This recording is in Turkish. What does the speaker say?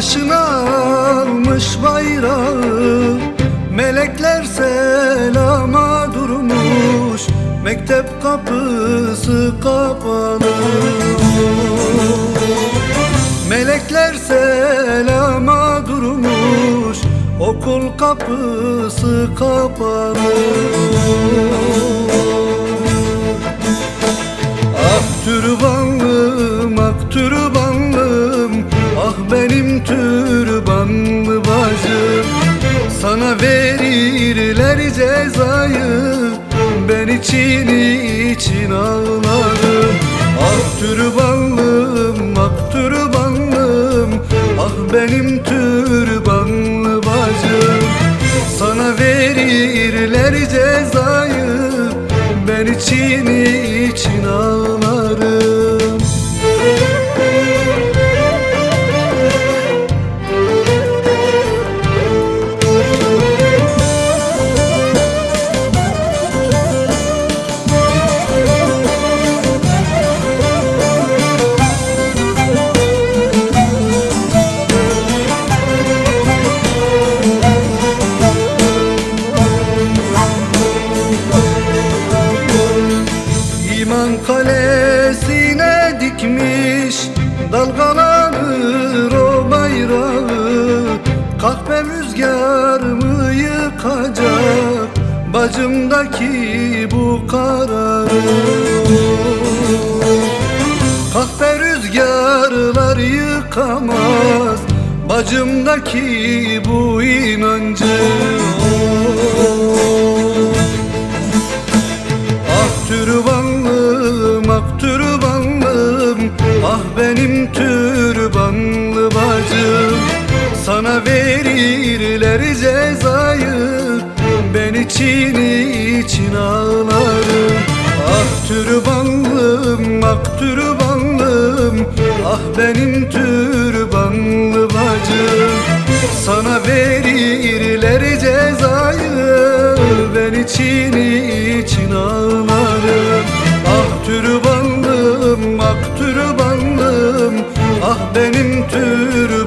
başına almış bayrağı. Melekler selama durmuş Mektep kapısı kapalı. Melekler selama durmuş Okul kapısı kapalı. Verirler cezayı. Ben için için ağlarım. Ah türbanlım, ah türbanlım. Ah benim türbanlı bacım. Sana verirler cezayı. Ben için için ağlarım Dalgalanır o bayrağı Kahpe rüzgar mı yıkacak Bacımdaki bu kararı? Kahpe rüzgarlar yıkamaz Bacımdaki bu inancı Sana verirler cezayı Ben için için ağlarım. Ah türbanlım, ah türbanlım Ah benim türbanlı bacım. Sana verirler cezayı Ben için için ağlarım. Ah türbanlım, ah türbanlım Ah benim türbanlı